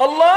الله